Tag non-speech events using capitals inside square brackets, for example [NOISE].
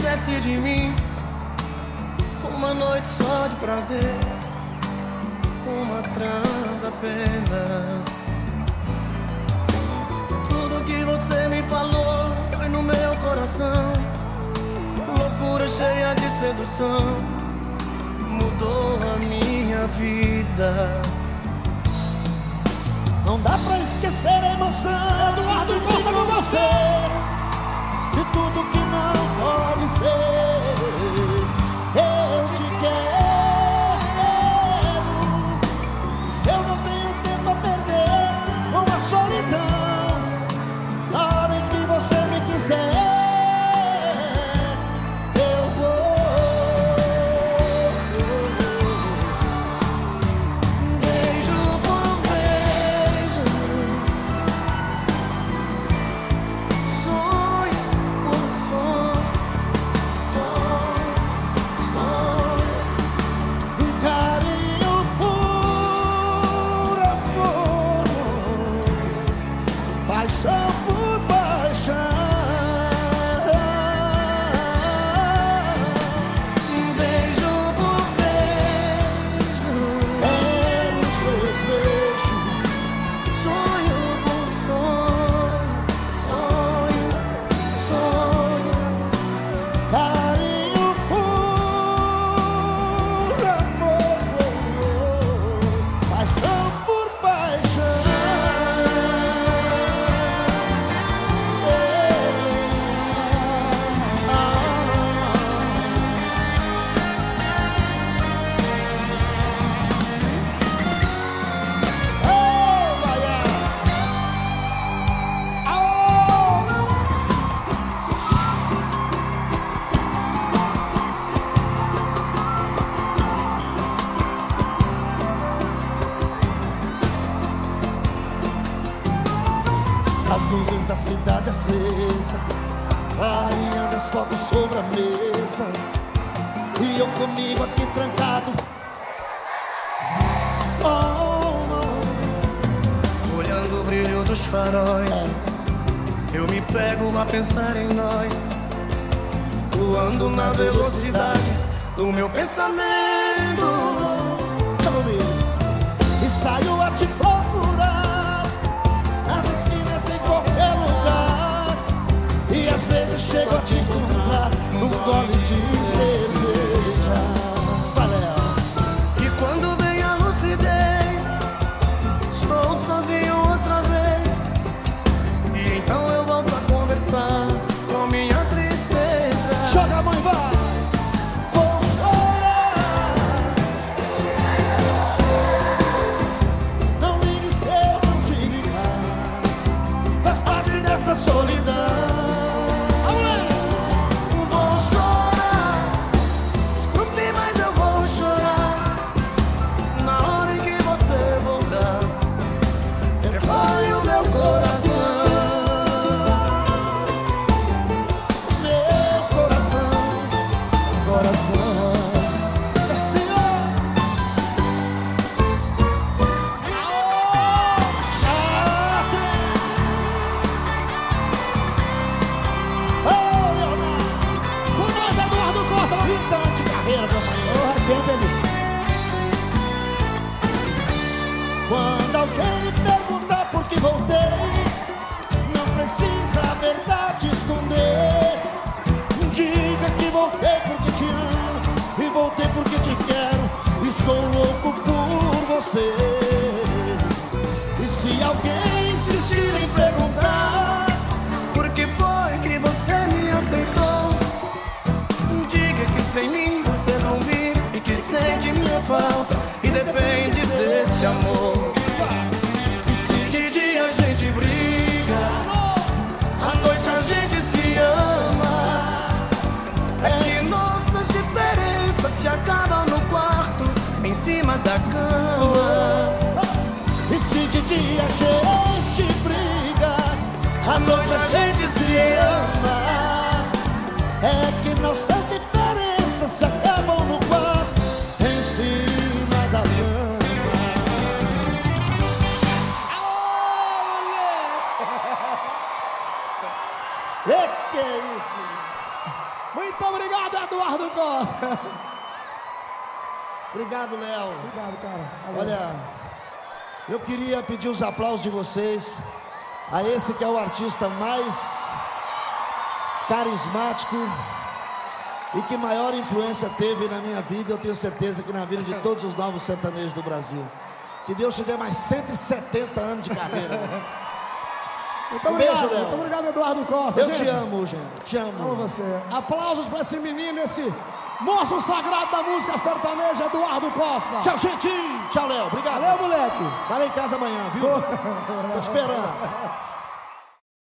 quisesse de mim, uma noite só de prazer, uma trans apenas. Tudo que você me falou foi no meu coração, loucura cheia de sedução, mudou a minha vida. Não dá pra esquecer a emoção Eduardo Costa com você luzes da cidade acesa Clareando as fotos sobre a mesa E eu comigo aqui trancado oh, oh. Olhando o brilho dos faróis, eu me pego a pensar em nós, voando na velocidade do meu pensamento. Chego a te encontrar Num gole de cerveja. Valeu E quando vem a lucidez, estou sozinho outra vez. E então eu volto a conversar e depende desse amor. Se de dia a gente briga, à noite a gente se ama. É que nossas diferenças se acabam no quarto, em cima da cama. E se de dia a gente briga À noite a gente se ama. É que nossas diferenças E que é isso? Muito obrigado, Eduardo Costa. Obrigado, Léo. Obrigado, cara. Valeu. Olha, eu queria pedir os aplausos de vocês a esse que é o artista mais carismático e que maior influência teve na minha vida, eu tenho certeza que na vida de todos os novos sertanejos do Brasil. Que Deus te dê mais 170 anos de carreira. [LAUGHS] Muito Um obrigado, beijo, Léo. muito obrigado, Eduardo Costa. Eu Gente, te amo, gente. Te Amo amo. você. Aplausos pra esse menino, esse monstro sagrado da música sertaneja, Eduardo Costa. Tchau, gente. Tchau, Léo. Obrigado. Valeu, moleque. Vai lá em casa amanhã, viu? Tô te esperando.